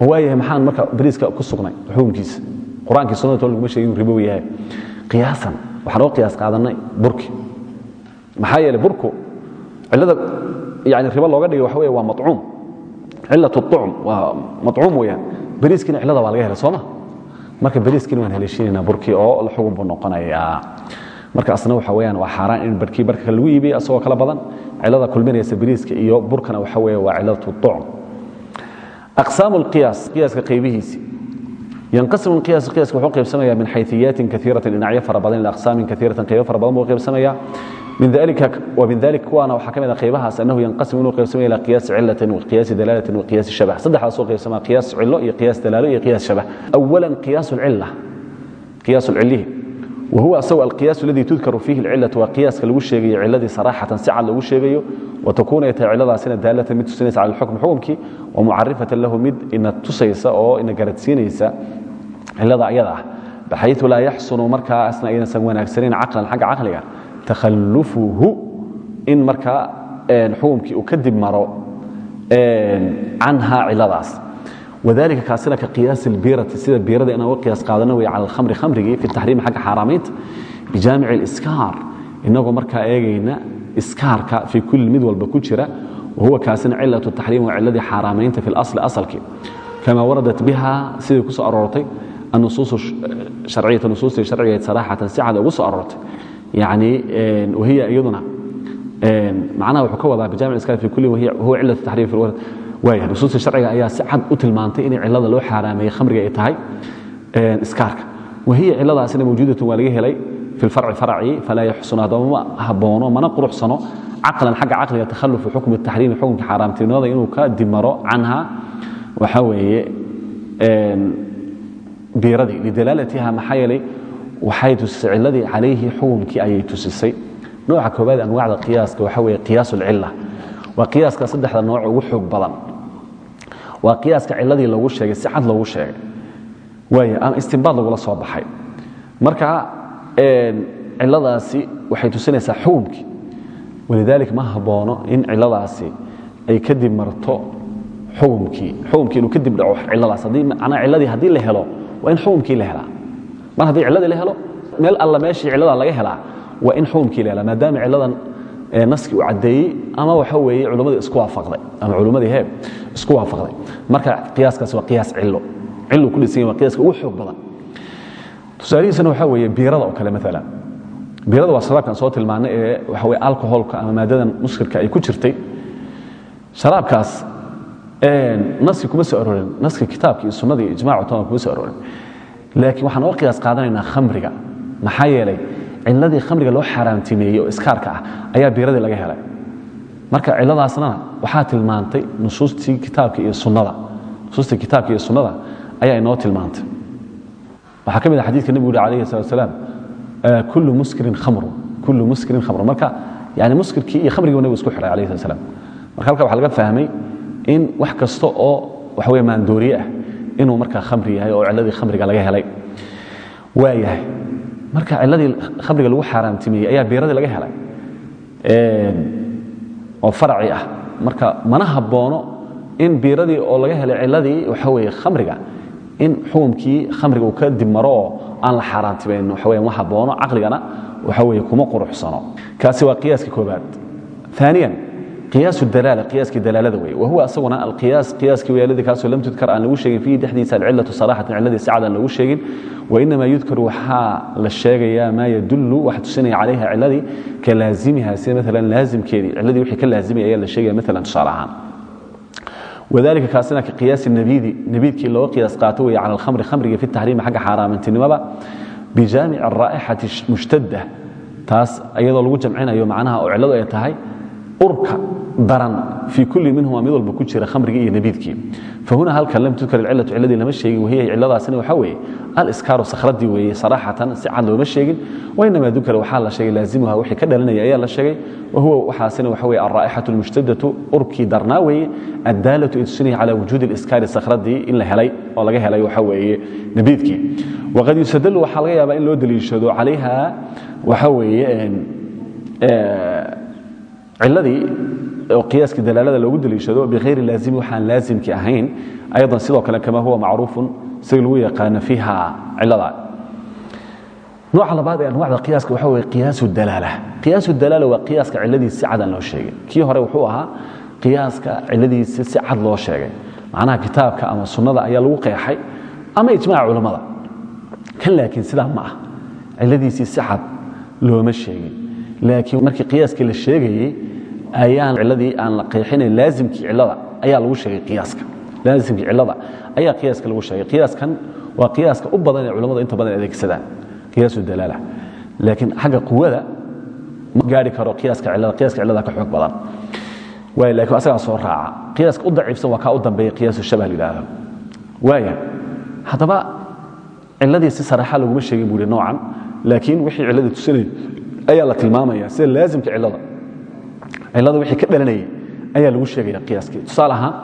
Oo waayahay maxaan marka bariiska ku sugnay xukunkiisa? Qur'aankii sunnada toon laguma sheegin inuu ribowi yahay. Qiyaasan waxaan oo qiyaas qaadanay burki. Maxaa yeelay burku cillada yani ribo looga dhigay waxa weeye waa macuum cilat ucum waa macuum weeyaan beriiskin cilada baa laga hela sooma marka beriiskin waan haleeshinayna burkii oo laxugun buu noqonayaa. Marka asna waxa weyaan waa xaaraan in barkii barka kale lagu iibiyo asagoo kala badan. Cilada kulminaysa beriiska iyo burkana waxa weeye waa cilatu ducm aqsaamu lqiyaas qiyaaska qaybihiisii yanqasimu lqiyaas qiyaaska wuxuu qaybsamayaa min xayثiyaatin kaiiratin dhinacyo fara badan ila aqsaamin kaiiratin qaybo fara badan buu qaybsamayaa min ali kuwaana waxaa ka mid qaybahaas anahu yanqasim inuu qaybsamay ilaa qiyaasi cilatan waqiyaasi dalaalatan waqiyaasi shabah saddexdaasoo qaybsamaa qiyaas cilo iyo qiyaas dalaalo iyo qiyaas shabah awala qiyaas lcila qiyaas lcilihi wahuwa asagu alqiyaasu aladii tudkaru fiihi alcillatu waa qiyaaska lagu sheegayo ciladii saraxatan si lagu sheegayo watakuuna ay tahay cilladaasina daalatan mid tusinaysa cala alxukm xukumkii wa mucarifatan lahu mid ina tusaysa oo ina garadsiinaysa cilada ayada ah baxayu laa yaxsunu markaasna aynasan wanaagsanayn caqlan xagga caqliga takhalufuhu in markaa xukuمkii uu kadib maro canha ciladaas وذلika kaasina ka قiyaas الbiirati sida biirada inaan uga qiyaas qaadano wey calى الkhamri khamrigii fi التaxriimi xagga xaaraamaynta bijaamic الإskaar inagoo markaa eegayna iskaarka fii kulli mid walba ku jira wahuwa kaasina cilaة التaxriim waa ciladii xaaraamaynta fi اlaصli asalkii kama waradat biha sidii ku soo aroortay النصuuص harciyata nusuustii sharcigayd saraaxatan si cad ugu soo aroortay yani wahiya iyaduna. Macnaha wuxuu ka wadaa bijamic iskal fi kulli wahiya huwa cilat taxriif waaya nusuusta sharciga ayaa si cad u tilmaantay inay cilada loo xaaraameeyey khamriga ay tahay iskaarka. Wahiya ciladaasina mawjuudatun waa laga helay fi lfarci farci falaa yaxsunu haddaba ma haboono mana quruxsano. Caqlan xagga caqliga takhalufu xukmi taxriimi xukunka xaaraamtinimada inuu ka dimaro canha. Waxaa weeye biiradii lidalaalatiha maxaa yeelay waxay tusisay ciladii calayhi xukumkii ayay tusisay. Nooca koobaad anwaacda qiyaaska waxa weeye qiyaas ulcila waa qiyaaska saddexda nooc ugu xoog badan. Waa qiyaaska ciladii lagu sheegay si cad loogu sheegay. Waay ama istinbaad lagula soo baxay. Marka ciladaasi waxay tusinaysaa xukumkii. Walidaalika ma haboono in ciladaasi ay kadib marto xukumkii. Xukumkii inuu kadib dhaco ciladaas ciladii haddii la helo waa in xukumkii la helaa mar haddii ciladii la helo meel alla meeshii cilada laga helaa waa in xukumkii la helaa maadaama ciladan naskii uu caddeeyey ama waxa weeye culimmadii isku waafaqday ama culimmadii heeb isku waafaqday. Marka qiyaaskaasi waa qiyaas cilo cilu ku dhisan waa qiyaaska ugu xoog badan. Tusaalihiisana waxaa weeye biirada oo kale maalan biirada waa sharaabkan soo tilmaanay ee waxa weye alcoholka ama maadadan muskirka ay ku jirtay. Sharaabkaas naski kuma soo arorin naska kitaabka iyo sunnada iyo ijmacu tama kuma soo arorin laakiin waxaan uga qiyaas qaadanaynaa khamriga. Maxaa yeelay ciladii khamriga loo xaaraamtimeeyey oo iskaarka ah ayaa biiradii laga helay. Marka ciladaasna waxaa tilmaantay nusuustii kitaabka iyo sunnada. Nusuustii kitaabka iyo sunnada ayaa inoo tilmaantay. Waxaa ka mid ah xadiidka nebigu yuri alayhi salatu wasalaam kullu muskirin khamrun kullu muskirin khamrun marka yani muskirkii iyo khamrigii nebigu isku xidhay alayhi salatu wasalaam. Marka halka waxaa laga fahmay in wax kasta oo waxa weye maandooriye ah inuu markaa khamri yahay oo ciladii khamriga laga helay. Waa marka ciladii khamriga lagu xaaraamtimeeyey ayaa biiradii laga helay. Oo farci ah. Marka mana haboono in biiradii oo laga helay ciladii waxa weye khamriga in xukumkii khamriga uu ka dibmaro aan la xaaraantimayn waxa weye ma haboono caqligana waxa weye kuma quruxsano. Kaasi waa qiyaaska koobaad iyaasu dalaal qiyaaskii dalaalada wey wahuwa asaguna alqiyaas qiyaaskii wayaalada kaasoo lam tudkar aan lagu sheegin fiihi dhexdiisa alcilatu saraaxatan cilladii sacad aan lagu sheegin. Wainamaa yudkar waxaa la sheegayaa maa yadullu waxa tusinaya calayha cilladii ka laazimiha sida maalan laazimkeedii cilladii wixii ka laazimaya ayaa la sheegaya maalan tusaale wadalika kaasina ka qiyaasi nabiidi nabiidkii looga qiyaas qaato weeye cala alkhamri khamriga fi tahriimi xagga xaaraamantinimada bijaamici araa'ixati mushtadda taas iyadoo lagu jamcinayo macnaha oo cilladu ay tahay urka daran fii kulli minhuma mid walba ku jira khamrigii iyo nabiidkii fahuna halkan lam tudkar ilcilatu ciladii lama sheegin wahiya ciladaasina waxaa weeye aliskaaru sakhradii weeye saraxatan si cad looma sheegin wainamaa dukara waxaa la sheegay laazimuha wixii ka dhalanaya ayaa la sheegay wahuwa waxaasina waxa weeye alraa'ixatu almushtadatu urkii darnaa weeye addaalatu tusinaya calaa wujuudi aliskaari sakhradii in la helay oo laga helay waxa weeye nabiidkii waqad yustadalu waxaa laga yaabaa in loo daliishado calayha waxa weeye ciladii oo qiyaaska dalaalada loogu daliishado bihayri laazimi waxaan laazimki ahayn ayضا sidoo kale kama huwa macruufu sida lagu yaqaano fiiha cilada nooca labaad ee anwacda qiyaaska waxa weye qiyaasu dalaala. Qiyaasu dalaala waa qiyaaska ciladiisa si cad aan loo sheegay kii hore wuxuu ahaa qiyaaska ciladiisa si cad loo sheegay. Macnaha kitaabka ama sunnada ayaa lagu qeexay ama ijmaca culammada kan laakiin sidaa ma ah. Ciladiisii si cad looma sheegin. Laakiin markii qiyaaskii la sheegayey ayaan ciladii aan la qeexinayn laazimkii cilada ayaa lagu sheegay qiyaaska. Laasimkii cilada ayaa qiyaaska lagu sheegay. Qiyaaskan waa qiyaaska u badan ee culamadu inta badan adeegsadaan. Qiyaasu dalaala. Laakiin xagga quwada ma gaari karo qiyaaska cilada qiyaaska cilada ka xoog badan. Waaya laakiin asagaa soo raaca. Qiyaaska u daciifsan waa kaa u dambeeya qiyaasu shabah la yidhaahdo waaya ciladii si saraxa laguma sheegin buu noocan. Laakiin wixii cilladii tusinayay ayaa la tilmaamaya sida laazimka cilada cilada wixii ka dhalanayay ayaa lagu sheegaya qiyaaskii. Tusaale ahaan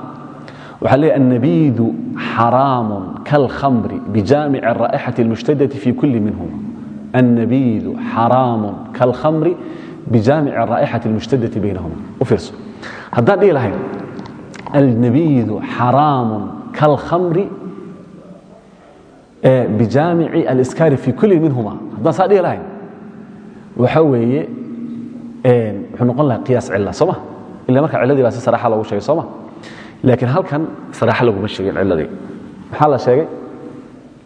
waxaa leeyahy annabiidu xaraamun kalkhamri bijaamici araa'ixati almushtadati fi kulli minhuma annabiidu xaraamun kalkhamri bijaamici araa'ixati almushtadati baynahuma u fiirso. Haddaan dhihi lahayn alnabiidu xaraamun kalkhamri bijaamici aliskaari fi kulli minhuma. Haddaan saa lahayn waxa weeye wuxuu noqon lahaa qiyaas cilla soo ma? Ila marka cilladii baa si saraxa loogu sheegay soo ma? Laakiin halkan saraxa laguma sheegin cilladii. Maxaa la sheegay?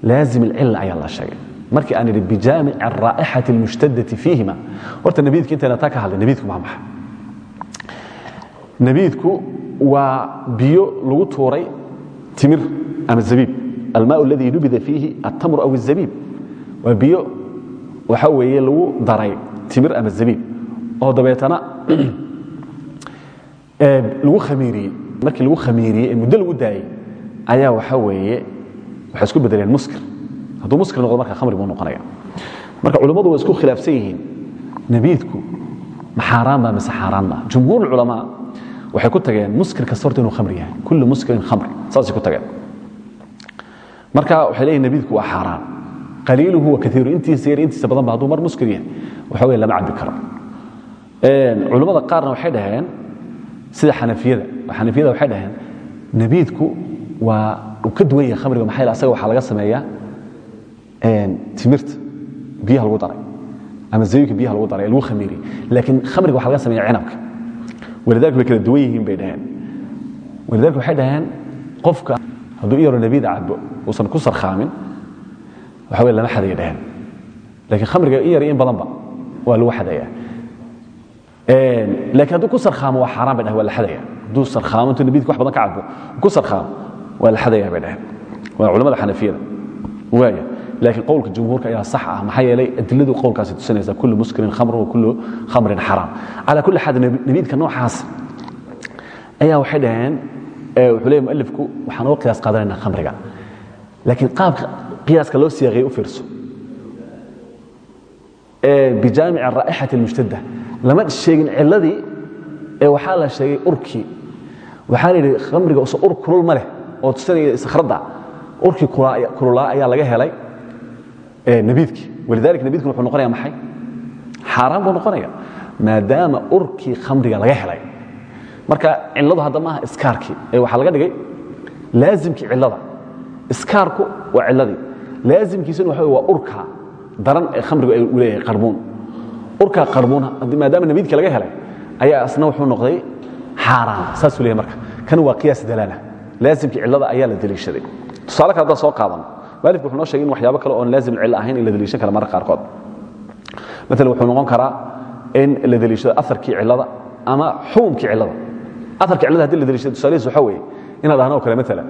Laazim alcilla ayaa la sheegay. Markii aan idhi bijaamic araa'ixati almushtadati fiihima. Horta nabiidka intayna taa ka hadlay nabiidku maa maxa. Nabiidku waa biyo lagu tuuray timir ama zabiib. Almaau aladii nubida fiihi altamru aw الzabiib waa biyo waxa weeye lagu daray timir ama zabiib oo dabeetana *clears throat* lagu khamiiriyey markii lagu khamiiriyey ee muddo lagu daayey ayaa waxa weeye waxay isku bedeleen muskir hadduu muskir noqdo marka khamri buu noqonaya marka culammadu waa isku khilaafsan yihiin nabiidku ma xaaraan baa mise xaaraan maa jumhuur culamaa waxay ku tageen muskir kasta horta inuu khamri yahay. Kullu muskirin khamr saasay ku tageen. Marka waxay leeyihiin nabiidku waa xaaraan. Qaliiluhu wa kaiiru intiisa yar intiisa badan ba hadduu mar muskir yahay waxa weye lama cabbi karo culammada qaarna waxay dhaheen sida xanafiyada. Xanafiyada waxay dhaheen nabiidku waa uu ka duwan yahay khamriga maxaa asaga waxaa laga sameeyaa timirta biyaha lagu daray ama zabiibka biyaha lagu daray lagu khamiiriyey laakiin khamriga waxaa laga sameeya cinabka. Walidaalika way kala duwan yihiin bay dhaheen. Walidaalika waxay dhaheen qofka hadduu in yaroo nabiida cabo uusan ku sarkhaamin waxa weye lama xadaya dhaheen. Laakiin khamriga in yar iyo in badanba waa lagu xadaya laakiin hadduu ku sarkhaamo waa xaaraan bay dhaheen waa la xadaya. Hadduu sarkhaamo intuu nabiidka wax badan ka cabo ku sarkhaamo waa la xadaya bay dhaheen waa culamada xanafiyada. Waaya laakiin qowlka jumhuurka ayaa sax ah maxaa yeelay adiladu qowlkaasi tusinaysa kullu muskirin khamrun wa kullu khamrin xaraam. Calaa kulli xaal nabiidka noocaas ayaa waxay dhaheen wuxuu leeyahy mualifku waxaan uga qiyaas qaadanaynaa khamriga. Laakiin qaabka qiyaaska loo siyaaqiyey u fiirso bijaamici araa'ixati almushtadda lama sheegin ciladii ee waxaa la sheegay urkii waxaa la yidhi khamriga ur kulul ma leh oo tusinaya sakhradda urkii kululaa ayaa laga helay. Nabiidkii. Walidaalika nabiidkuna wuxuu noqonaya maxay? Xaaraan buu noqonaya maadaama urkii khamriga laga helay. Marka ciladu hadda maaha iskaarkii ee waxaa laga dhigay laazimkii cilada iskaarku waa ciladii laazimkiisuna waxa waa urka daran ee khamrigu u leeyahay qarmuun urka qarmuun maadaama nabiidkii laga helay ayaa asna wuxuu noqday xaaraan saasuu leeyahay marka. Kan waa qiyaas dalaala. Laazimkii cilada ayaa la deliishaday tusaale kale haddaan soo qaadano maalifku wuxuu noo sheegay in waxyaabo kale oon laazim cilo ahayn in la deliishan kara mararka qaarkood. Maalan wuxuu noqon karaa in la deliishado aarkii cilada ama xukumkii cilada aarkii cilada haddii la deliishado tusaalihiis waxa weeye inaad dhahno o kale maalan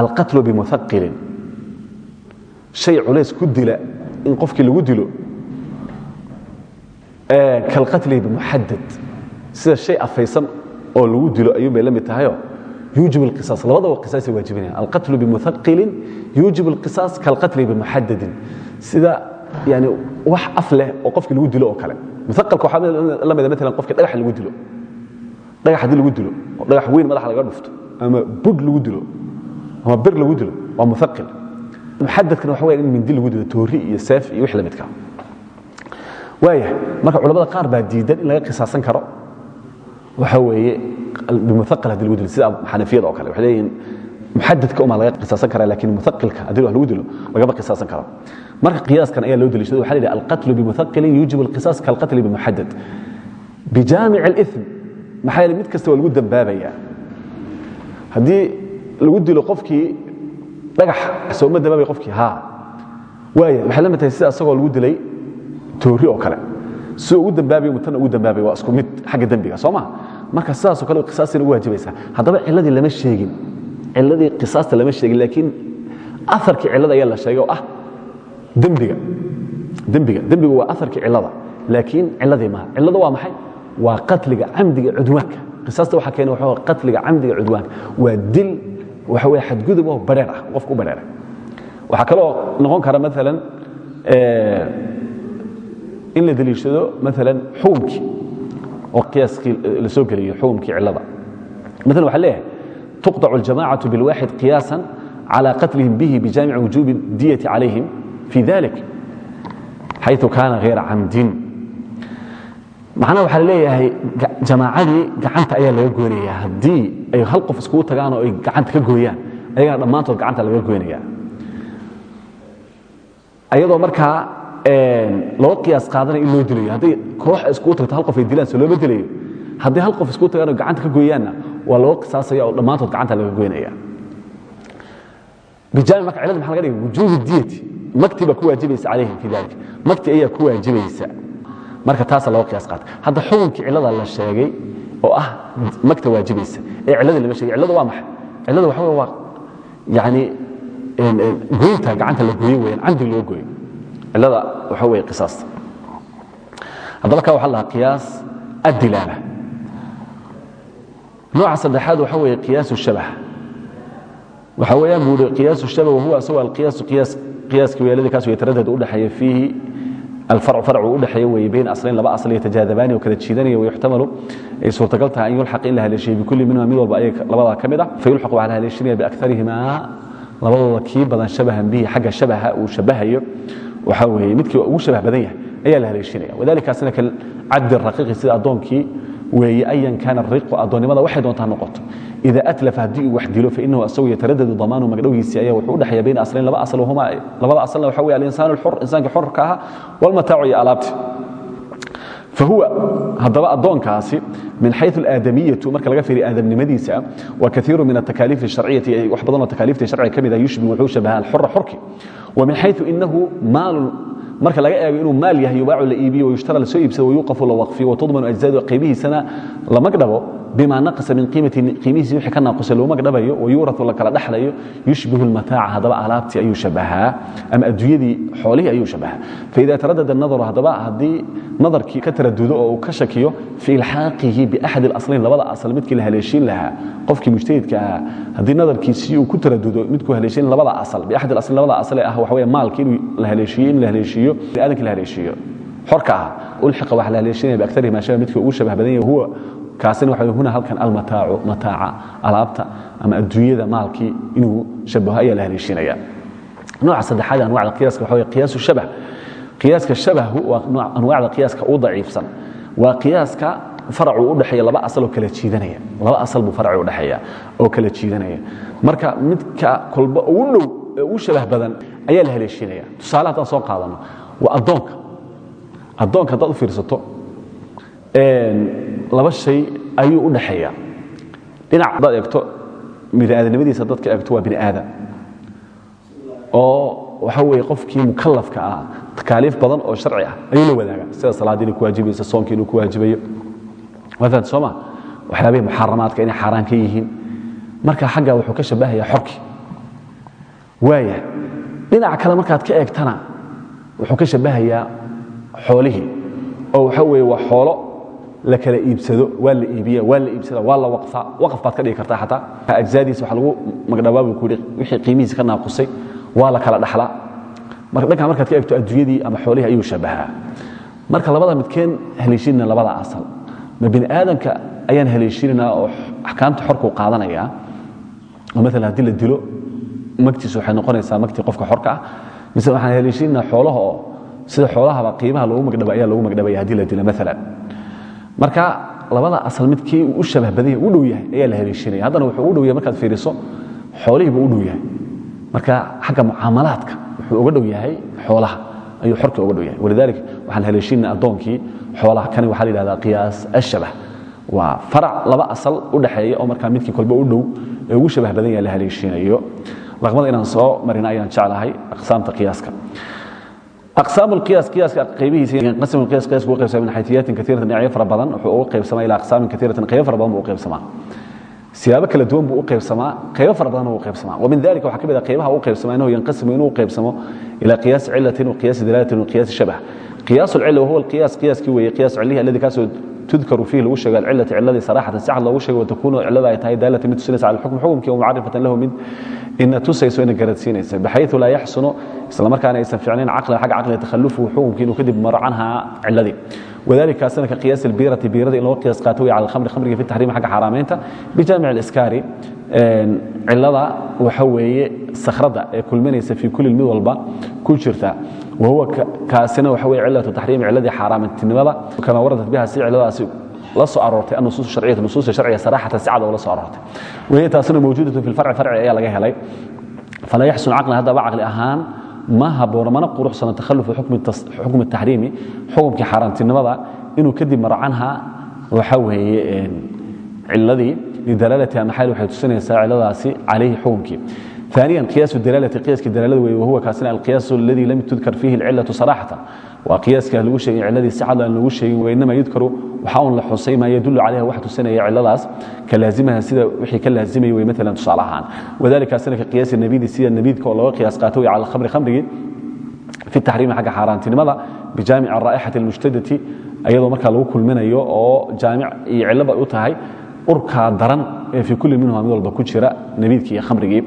alqatlu bimuhaqilin shay culays ku dila in qofkii lagu dilo kalqatli bimuxadad sida shay afaysan oo lagu dilo ayuun bay la mid tahayo yuujib اlqisaas labadaba qisaasay waajibinayan alqatlu bimuhaqilin yuujib اlqisaas kalqatli bimuxadadin sida yani wax af leh oo qofkii lagu dilo oo kale. Muaqalka waxaa la mida maalan qofka dhagax lagu dilo. Dhagax haddii lagu dilo oo dhagax weyn madaxa laga dhufto ama budh lagu dilo ama bir lagu dilo waa muaqil muxadadkana waxa weya in mindi lagu dilo toori iyo seef iyo wix la midka waayahay marka culamada qaar baa diidan in laga qisaasan karo. Waxa weeye bimuaqal hadi lagu dilo sida xanafiyada oo kale waxay leeyihiin muxadadka umaa laga qisaasan kara laakiin muaqilka haddii lagu dilo lagama qisaasan karo. Marka qiyaaskan ayaa loo deliishada waxa la alqatlu bimuaqilin yuujibu alqisaas kaalqatli bimuxadad bijaamic اlim maxaa mid kasta lagu dambaabayaa haddii lagu dilo qofkii dhagaxa sooma dambaabay qofkii ha waaya waxay sida asagoo lagu dilay toori oo kale. Si ugu dambaabayo mutana ugu dambaabay waa isku mid xagga dembiga soo ma marka sidaasoo kale qisaasina ugu waajibaysaa. Haddaba ciladii lama sheegin. Ciladii qisaasta lama sheegin laakiin aarkii cilada ayaa la sheegay oo ah dembiga dembiga dembigu waa aarkii cilada laakiin ciladii maaha. Cilada waa maxay? Waa qatliga camdiga cudwaanka. Qisaasta waxa keena waxa qatliga camdiga cudwaanka. Waa dil waxa weeye xadgudub oo badheer ah qofku u waxaa kaloo noqon kara maalan in la deliishado maalan xukumkii oo qiyaaskii la soo geliyo xukumkii cilada maalan waxaa leeyahay tuqطacu اljamacatu biاlwaaxid qiyaasan calى qatlihim bihi bijamici wujubi diyati calayhim fi dalik xayثu kaana hayra camdin macnaha waxaa leeyahay jamaacadii gacanta ayaa laga goynaya haddii ay hal qof iskugu tagaan oo ay gacanta ka gooyaan ayagana dhammaantood gacanta laga goynaya ayadoo markaa loo qiyaas qaadanaya in loo dilayo. Hadday koox iskugu tagto hal qof ay dilaan soo looma dilayo. Haddii hal qof iskugu tagaan oo gacanta ka gooyaanna waa loo qisaasaya oo dhammaantood gacanta laga goynaya bijami marka cilada maxa laga dhigay? Wujuubu diyati. Makti baa ku waajibaysa calayhim fi dalik makti ayaa ku waajibaysa marka taasa loo qiyaas qaatay hadda xukunkii cilada la sheegay oo ah magta waajibaysa ee ciladii lama sheegay. Cilada waa maxay cilada waxa wey waa yani goynta gacanta la gooyo weyaan camdig loo gooyo cilada waxa wey isaasta hadalkaa waxa lahaa qiyaas addilaaba. Nooca saddexaad waxa weeye qiyaasu shabah waxa weeyaan buuhi qiyaasu shabah wahuwa isagu alqiyaasu qiyaas qiyaaski weeye alladii kaas yataradad u dhexeeya fiihi alfarcu farcu u dhexeeya weeye bayn aslayn laba asal yatajadabaani oo kala jiidanaya wayuxtamalu ay suurtagal tahay an yulxaq in la haleeshiyo bikulli minhuma mid walba ayay labadaa ka mid ah. Fayulxaq waxaa la haleeshinaya biaktarihimaa labadooda kii badan shabahan bihi xagga shabaha uu shabahayo waxaa weeye midkii ugu shabah badan yahay ayaa la haleeshinaya. Wadalikaasina kal cabdi raqiiqi sida addoonkii weeye ayan kaana riqu addoonnimada waxay doontaa noqoto. Ida atlafa haddii uu wax dilo fainahu asagu yataradadu damaanu magdhowgiisii ayaa wuxuu u dhexeeya bayna aslayn laba asal wahuma labada asalna waxa weye alinsaan alxur insaankii xorka ahaa walmataacu iyo alaabti fahuwa haddaba addoonkaasi min xayu alaadamiyatu marka laga fiiriya aadamnimadiisa wa kaiiru min atakaaliif الsharciyati wax badanoo takaaliifta sharciga ka mid ah yushbi wuxuu shabaha alxura xorki min xayu inahu maalun marka laga eego inuu maal yahay yubaacu la iibiyo wayushtara la soo iibsado wayuqafu la waqfiyo watudmanu ajzaadu qaybihiisana la magdhabo bima naqasa min qiimati qiimihiisi wixii ka naaqusay loo magdhabayo wayuuratu la kala dhaxlayo yushbihu lmataaca haddaba alaabtii ayuu shabahaa ama adduunyadii xoolihii ayuu shabahaa faida taradada nadaru haddaba haddii nadarkii ka taradudo oo uu ka shakiyo fi ilxaaqihi biaxad alaslayn labada asal midkii la haleeshiin lahaa qofkii mujtahidka ahaa haddii nadarkiisii uu ku taradudo midkuu haleeshiin labada asal biaxad alaslayn labada asal ee ah waxa weeye maalkii inuu la haleeshiyo in la haleeshiyo aadankii la haleeshiiyo xorka ah ulxiqa waxa la haleeshinaya biaktarih maa shaba midkii ugu shabah badan yahay huwa kaasina waxa huna halkan almataacu mataaca alaabta ama adduunyada maalkii inuu shabaho ayaa la haleeshinaya nooca saddexaad anwacda qiyaaska waxa weye qiyaasu shabah qiyaaska shabahu waa anwaacda qiyaaska u daciifsan. Waa qiyaaska faracu u dhexeeya laba asal oo kala jiidanaya. Laba asal buu faracu u dhexeeya oo kala jiidanaya. Marka midka kolba ugu dhow ee ugu shabah badan ayaa la haleeshinaya tusaale haddaan soo qaadano waa addoonka addoonka haddaad u fiirsato laba shay ayuu u dhaxeeya dhinac haddaad eegto biniaadanimadiisa dadka eegto waa bini aadam oo waxa weeye qofkii mukalafka ah takaaliif badan oo sharci ah ayuu la wadaaga. Sida salaaddii inay ku waajibaysa soonki inuu ku waajibayo. Waa fahamta sooma waxyaabihii muxaramaadka inay xaaraan ka yihiin. Marka xagga wuxuu ka shabahayaa xorki. Waaya dhinaca kale markaad ka eegtana wuxuu ka shabahayaa xoolihii oo waxa weeye waa xoolo la kala iibsado waa la iibiya waa la iibsada waa la waqfa. Waqaf baad ka dhigi kartaa xataa. Ajzaadiisa waxa lagu magdhabaa buu ku yidhi wixii qiimihiisa ka naaqusay waa la kala dhaxlaa. Marka dhankaa markaad ka eegto adduunyadii ama xoolihii ayuu shabahaa marka labada midkeen haleeshinina labada asal. Ma bini aadamka ayaan haleeshininaa oo axkaamta xorkuu qaadanaya? Oo maalan haddii la dilo magtiisu waxay noqonaysaa magtii qofka xorka ah. Mise waxaan haleeshininaa xoolaha oo sida xoolahaba qiimaha loogu magdhaba ayaa loogu magdhabaya haddii la dilo maalan marka labada asal uu u shabah badan yahay u dhow yahay ayaa la haleeshinaya haddana wuxuu u dhow yahay markaad fiiriso xoolihii buu u dhow yahay. Marka xagga mucaamalaadka wuxuu uga dhow yahay xoolaha ayuu xorka uga dhow yahay. Walidalik waxaan haleeshinna addoonkii xoolaha kani waxaa la yidhahdaa qiyaas ashabah waa farac laba asal u dhaxeeya oo markaa midkii kolba u dhow ee ugu shabah badan yahay la haleeshinayo. Laqmada inaan soo marina ayaan jeclahay aqsaamta qiyaaska aqsaam اqiyaas qiyaaska qaybihiisaqasam qiyas qiyasku u qaybsama min xaytiyatin katiiratan dhinacyo fara badan wuxuu ugu qaybsamaa ilaa aqsaamin katiiratan qaybo fara badan buu u qaybsamaa siyaabo kala duwan buu u qaybsamaa qaybo fara badan u qaybsamaa wamin dalika waxaa ka mid a qaybaha u qaybsamaa inahu yanqasimu inuu qaybsamo ilaa qiyaasi cilatin wa qiyaasi dalaalatin wa qiyaasi shabah qiyaas lcila wahuwa alqiyaas qiyaaskii weeye qiyaas cilihi alladi kaasoo tudkaru fiihi lagu sheego alcilati ciladii saraxatan si cad loogu sheego watakunu cilada ay tahay daalatan mid tusinaysa cala alxukm xukumkii wamucarifatan lahu mid ina tusayso ina garadsiinaysa baxayثu laa yaxsunu isla markaana aysan ficnayn caqlan xagga caqliga takhalufuhu xukumkii inuu kadib maro canhaa ciladii wadalika asna ka qiyaas albirati biirada in loo qiyaas qaato wey cala alkhamri khamriga fi taxriimi xagga xaaraamaynta bijaamic aliskaari cilada waxa weeye sakhrada ee kulminaysa fii kulli mid walba ku jirta. Wahuwa kaasina waxa weye cilatu taxriimi ciladii xaaraamantinimada kama waradat biha si ciladaasi la soo aroortay anusuus sharciyatu nusuusta sharciga saraxatan si cad oo la soo aroortay. Wahiya taasina mawjuudatun fi lfarci farci ayaa laga helay. Falaa yaxsun caqlan haddaba caqli ahaan ma haboono mana quruxsano takhalufu xukmi taxriimi xukumkii xaaraantinimada inuu kadib maro canha waxa weeye ciladii lidalaalatiha maxayl waxay tusinaysaa ciladaasi calayhi xukumkii ثانيا قياس الدلالة قياس الدلالة وهو كاسنا القياس الذي لم تذكر فيه العلة صراحة وقياس كهلو شيء الذي سعد أن لو شيء وإنما يذكر وحاول لحصي ما يدل عليها واحد سنة علة كلازمها سيدا وحي كلازمه ومثلا تصالحان وذلك سنة قياس النبي سيدا النبي كوالله قياس قاتوي على الخمر خمره في التحريم حق حاران تنمضى بجامع الرائحة المشتدة أيضا مركا لو كل من أيو أو جامع يعلب أوتهاي أركا درن في كل منهم من البكوتشرة نبيك يا خمرجي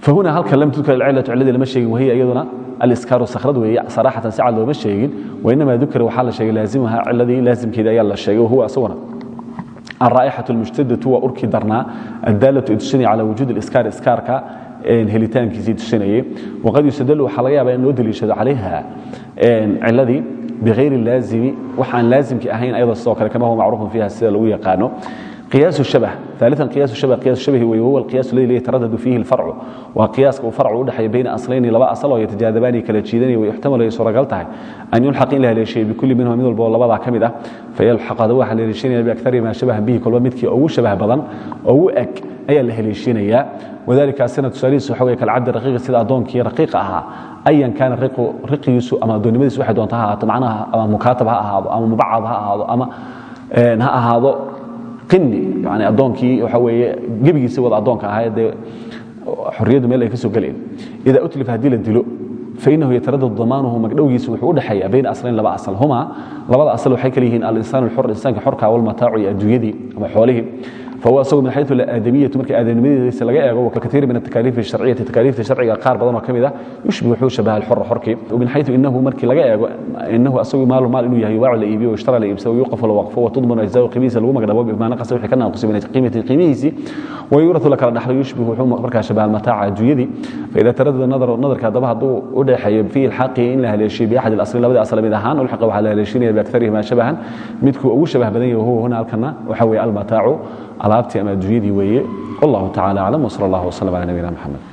فهنا هل لم تذكر العلة الذي لم شيء وهي أيضا الإسكار الصخرد وهي صراحة سعد لو شيء وإنما ذكر وحال شيء لازمها الذي لازم كذا يلا الشيء وهو أصورا الرائحة المشتدة هو أركي درنا الدالة تدشني على وجود الإسكار إسكارك هليتان كيزيد السنية وقد يستدل وحلقيا بأن ودل يشهد عليها الذي بغير اللازم وحان لازم كأهين أيضا السوكر كما هو معروف فيها السلوية قانو قياس الشبه ثالثا قياس الشبه قياس الشبه وهو القياس الذي يتردد فيه الفرع وقياس فرع ودحي بين اصلين لبا اصل ويتجاذبان كلا جيدان ويحتمل يسرغل تahay ان يلحق الى هذا الشيء بكل منهم من البول لبدا كميده فيلحق هذا waxa la heleeshinaya باكثر ما شبه به كل midkii ugu shabaha badan ugu eg ayaa la heleeshinaya wadalika sanad saliis waxa way kala cabdi raqiiq sida adoonkii raqiiq ahaa ayan kana riqu riqiisu ama adoonimadiisu waxay doontaa ha macnaha ama mukaatab ha ahaado ama mubacad ha ahaado ama ha ahaado qini yani adoonkii waxa weeye gebigiisa wada adoonka ahaa dee xorriyaddu meel ay ka soo galeen ida utlif haddii la dilo fainahu yataradad damaanuhu magdhowgiisa wuxuu u dhexeeya bayna aslayn laba asal huma labada asal waxay kala yihiin alinsaan alxur insaanka xorka walmataacu iyo adduunyadii ama xoolihii فهو أصغر من حيث الآدمية مركي آدمية ليس لقى أجو كثير من التكاليف الشرعية تكاليف الشرعية قار بدن وكمذا يشبه حوش شبه الحر حركي ومن حيث إنه مركي لقى أجو إنه أصغر مال مال إنه يباع ولا يبيع ويشترى ولا يبسوي ويوقف ولا وقفه وتضمن أجزاء قميص الوما قد بما نقص وحي كنا نقص من قيمة قيمه ويورث لك النحل يشبه حوم مركا شبه المتاع الجيدي فإذا تردد النظر النظر كذا هذا ودحي في الحق إن له الشيء بأحد الأصل لا بد أصل من هان والحق على الشيء بأكثره ما شبها متكو أو شبه بدني وهو هنا الكنا وحوي المتاع alaabtii ama adduunyadii weeye wallahu tacala aclam wsal allah wslm ala nabiyina mxamed